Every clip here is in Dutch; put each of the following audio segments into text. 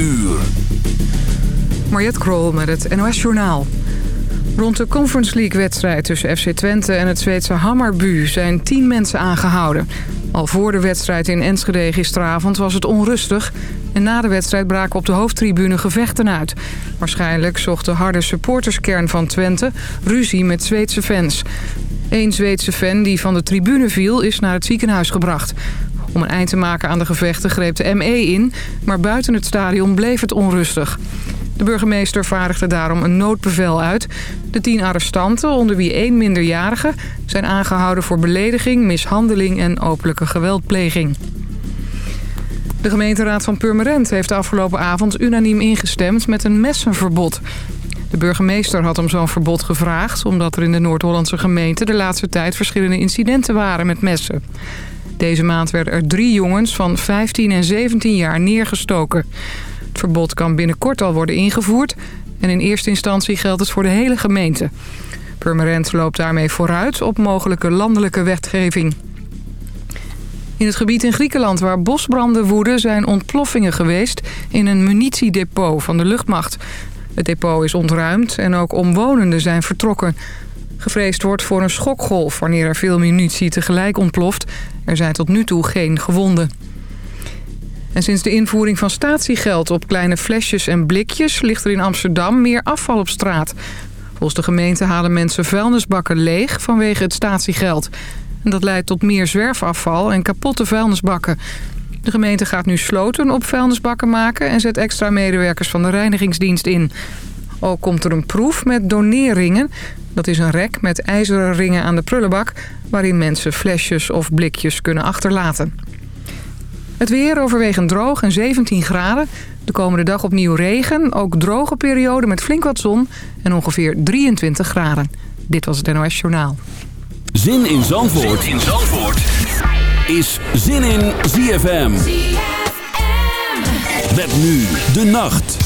uur. Krol met het NOS Journaal. Rond de Conference League-wedstrijd tussen FC Twente en het Zweedse Hammarby zijn tien mensen aangehouden. Al voor de wedstrijd in Enschede gisteravond was het onrustig... en na de wedstrijd braken op de hoofdtribune gevechten uit. Waarschijnlijk zocht de harde supporterskern van Twente ruzie met Zweedse fans. Eén Zweedse fan die van de tribune viel is naar het ziekenhuis gebracht. Om een eind te maken aan de gevechten greep de ME in... maar buiten het stadion bleef het onrustig. De burgemeester vaardigde daarom een noodbevel uit. De tien arrestanten, onder wie één minderjarige... zijn aangehouden voor belediging, mishandeling en openlijke geweldpleging. De gemeenteraad van Purmerend heeft afgelopen avond unaniem ingestemd met een messenverbod. De burgemeester had om zo'n verbod gevraagd... omdat er in de Noord-Hollandse gemeente de laatste tijd verschillende incidenten waren met messen. Deze maand werden er drie jongens van 15 en 17 jaar neergestoken. Verbod kan binnenkort al worden ingevoerd... en in eerste instantie geldt het voor de hele gemeente. Purmerend loopt daarmee vooruit op mogelijke landelijke wetgeving. In het gebied in Griekenland waar bosbranden woeden... zijn ontploffingen geweest in een munitiedepot van de luchtmacht. Het depot is ontruimd en ook omwonenden zijn vertrokken. Gevreesd wordt voor een schokgolf wanneer er veel munitie tegelijk ontploft. Er zijn tot nu toe geen gewonden. En sinds de invoering van statiegeld op kleine flesjes en blikjes... ligt er in Amsterdam meer afval op straat. Volgens de gemeente halen mensen vuilnisbakken leeg vanwege het statiegeld. En dat leidt tot meer zwerfafval en kapotte vuilnisbakken. De gemeente gaat nu sloten op vuilnisbakken maken... en zet extra medewerkers van de reinigingsdienst in. Ook komt er een proef met doneerringen. Dat is een rek met ijzeren ringen aan de prullenbak... waarin mensen flesjes of blikjes kunnen achterlaten. Het weer overwegend droog en 17 graden. De komende dag opnieuw regen, ook droge periode met flink wat zon... en ongeveer 23 graden. Dit was het NOS Journaal. Zin in Zandvoort, zin in Zandvoort. is Zin in ZFM. ZFM. Met nu de nacht.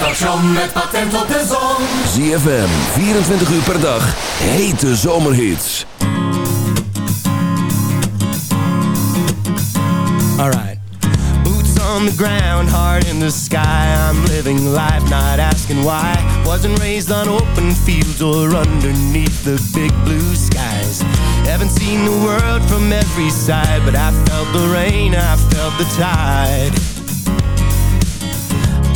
station met patent op de zon. ZFM, 24 uur per dag, hete zomerhits. Alright. Boots on the ground, heart in the sky. I'm living life, not asking why. Wasn't raised on open fields or underneath the big blue skies. Haven't seen the world from every side, but I felt the rain, I felt the tide.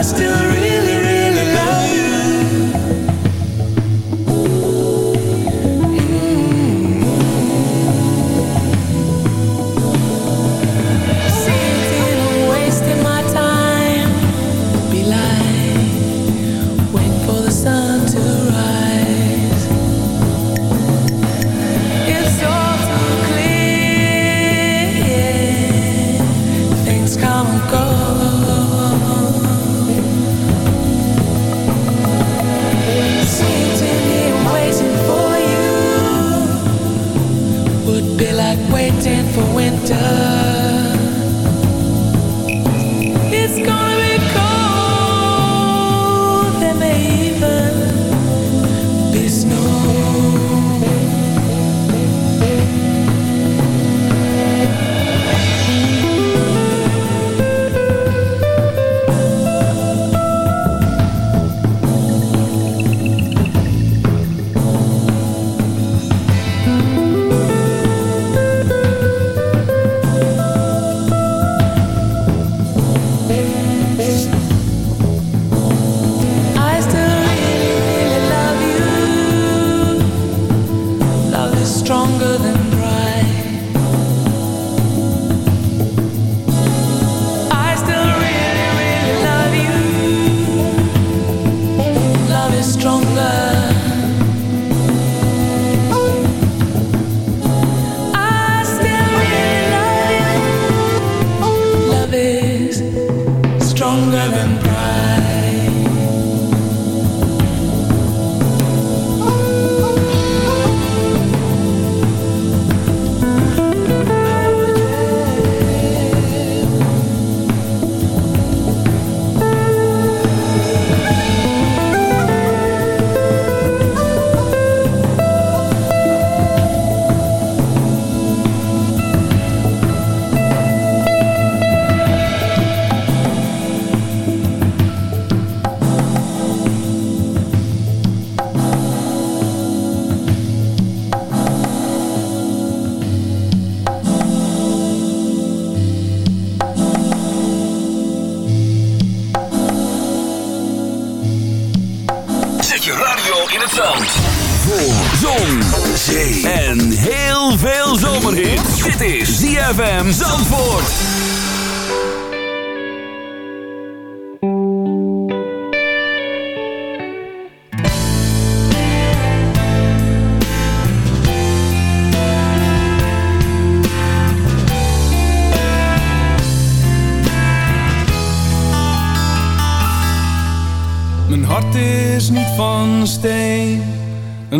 I still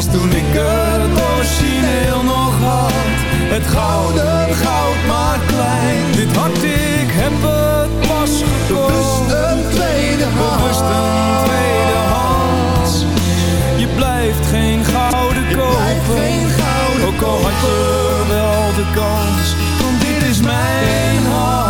Als toen ik het origineel nog had, het gouden goud maar klein. Dit hart, ik heb het pas gekocht. Bewust een tweede hand. Bewust een tweede hand. Je blijft geen gouden kopen. Geen gouden Ook al had je wel de kans. Want dit is mijn hart,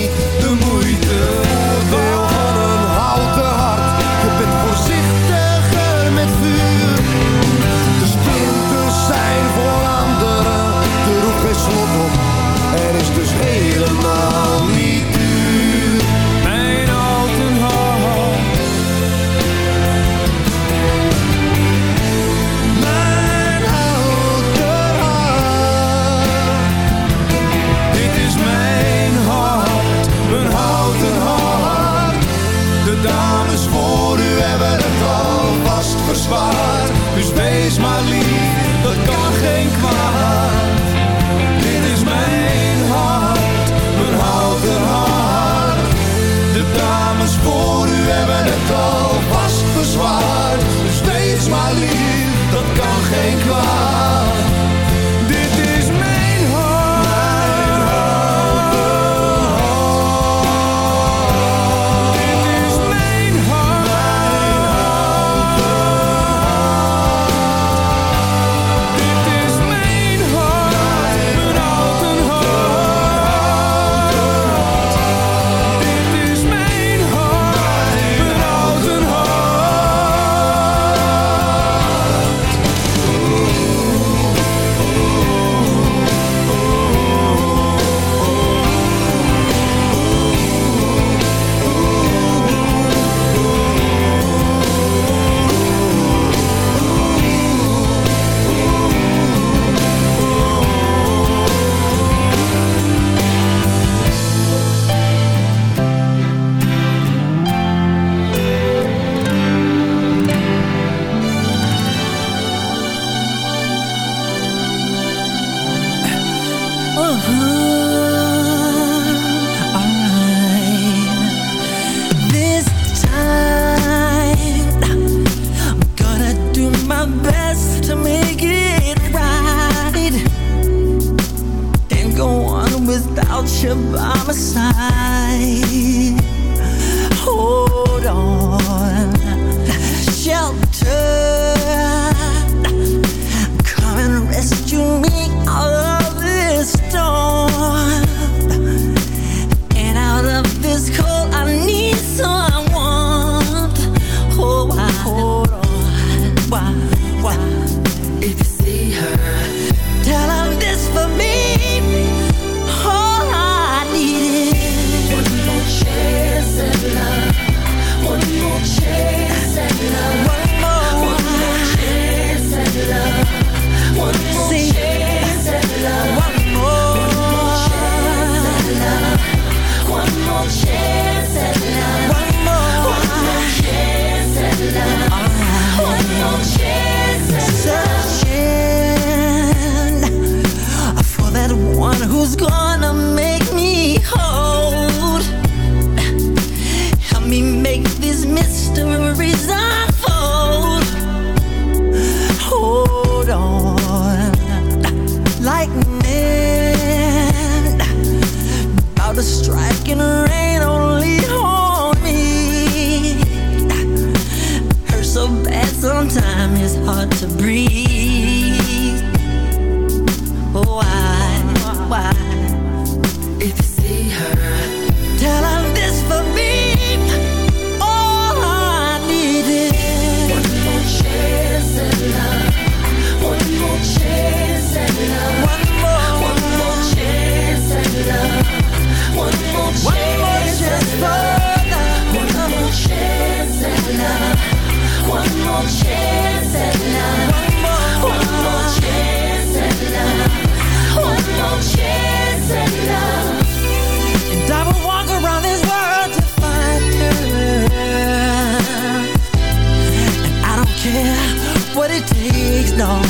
what it takes, no.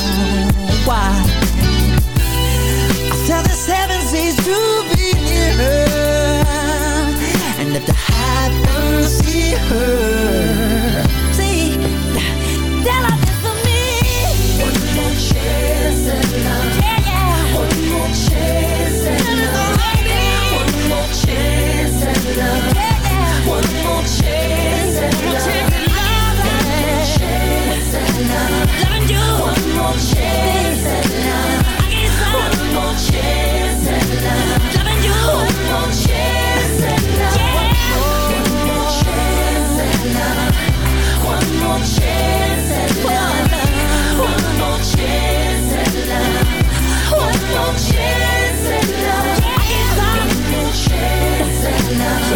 Why? I said the seven seas to be near her And at the height see her.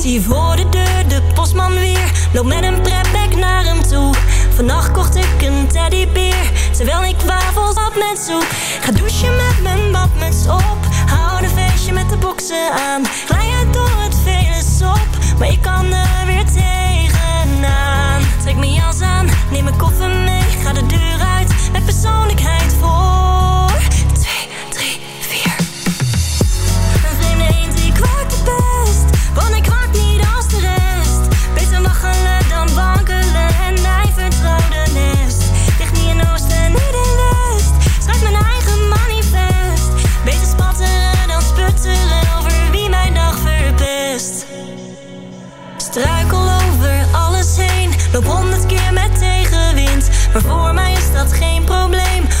Zie voor de deur de postman weer. Loop met een prepback naar hem toe. Vannacht kocht ik een teddybeer. Terwijl ik wafels had met soep. Ga douchen met mijn badmuts op. Hou een feestje met de boksen aan. Glij je door het vele sop. Maar ik kan er weer tegenaan. Trek mijn jas aan, neem mijn koffer mee. Ga de deur uit, met persoonlijkheid vol.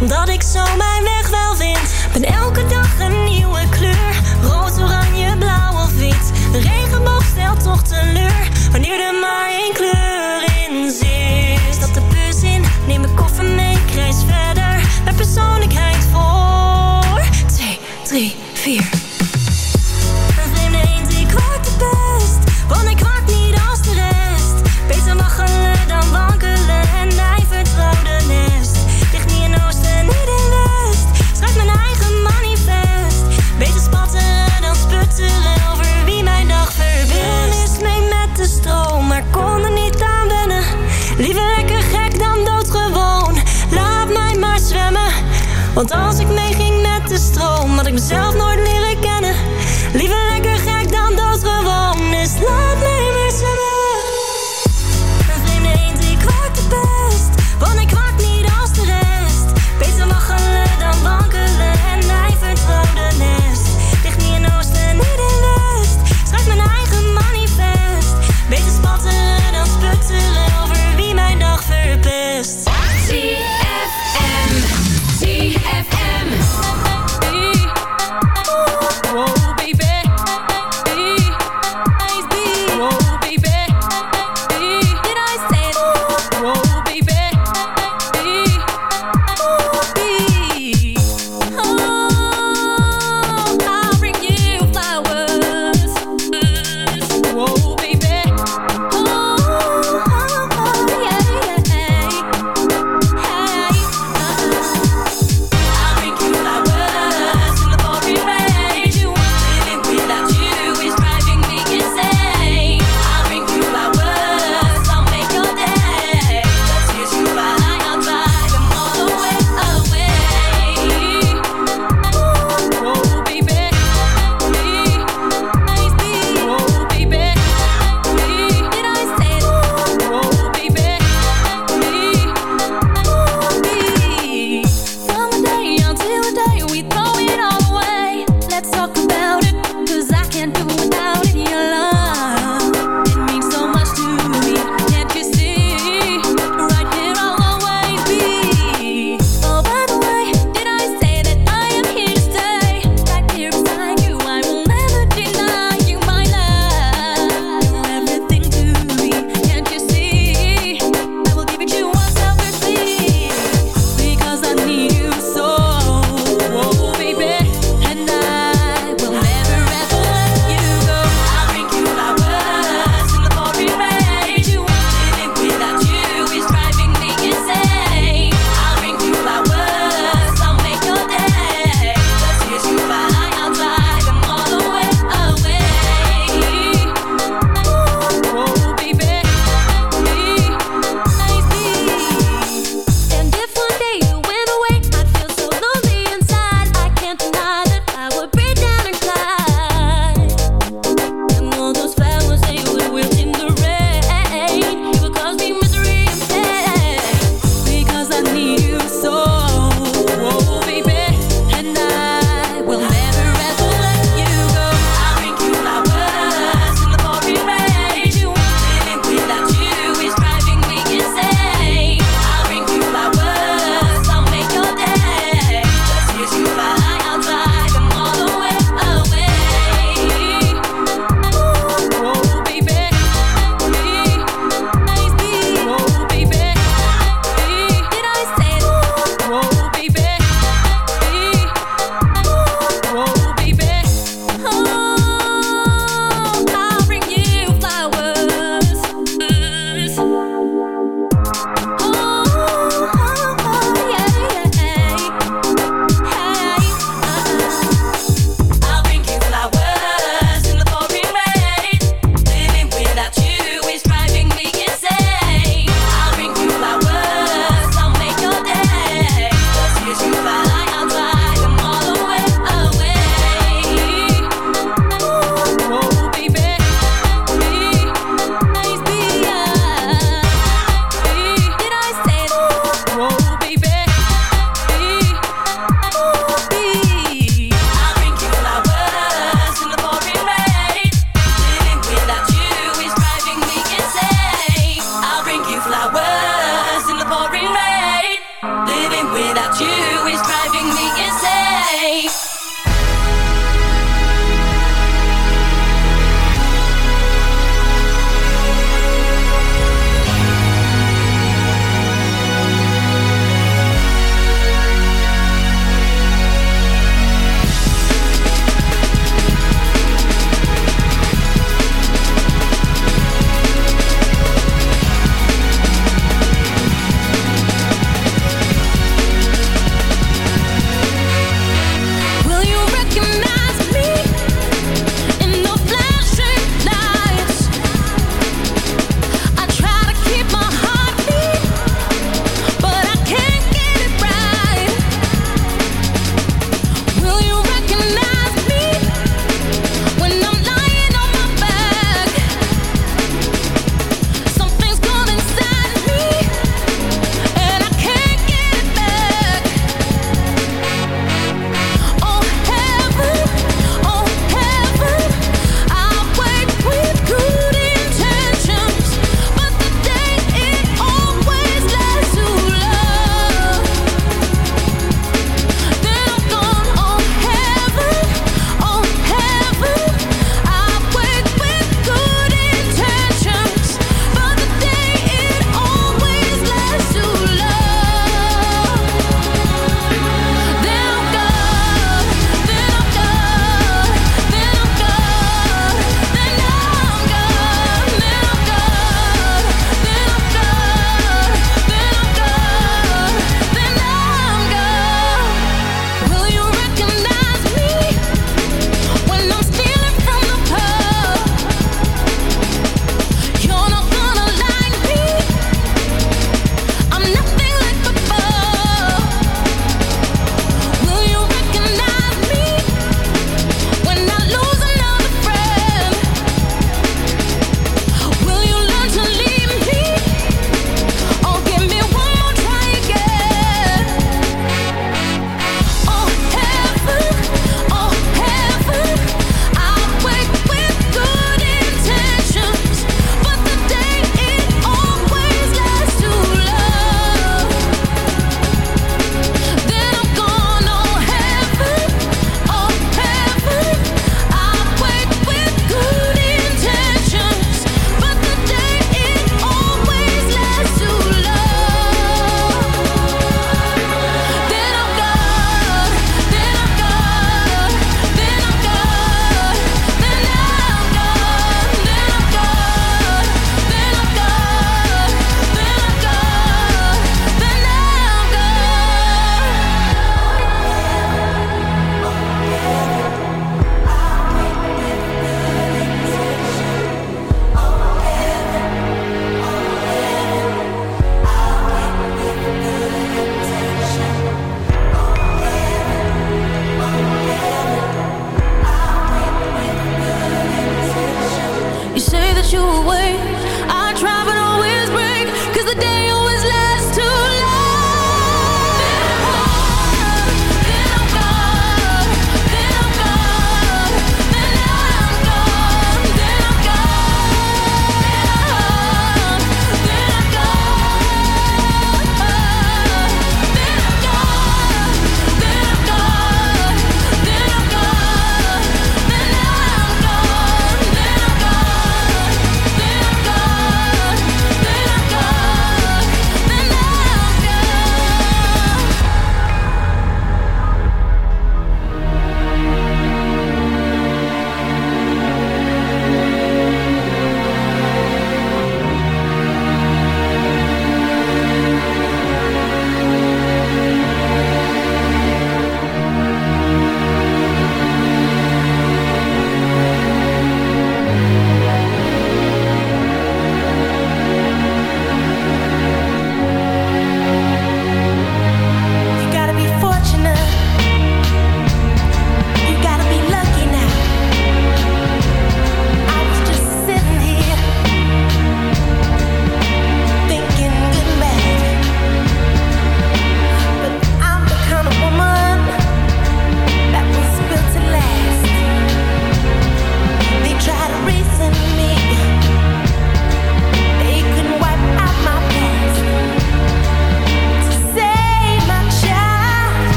omdat ik zo mijn Want als ik mee ging met de stroom Had ik mezelf nooit leren kennen. Liever lekker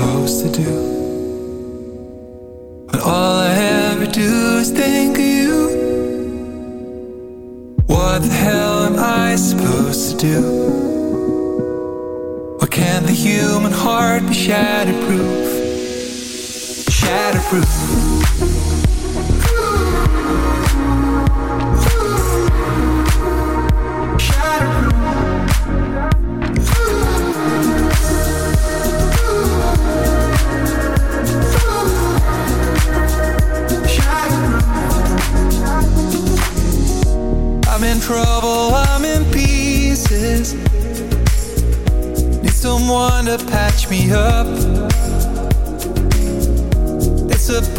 supposed to do. But all I ever do is think of you. What the hell am I supposed to do? Why can't the human heart be shatterproof? Shatterproof.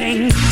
amazing.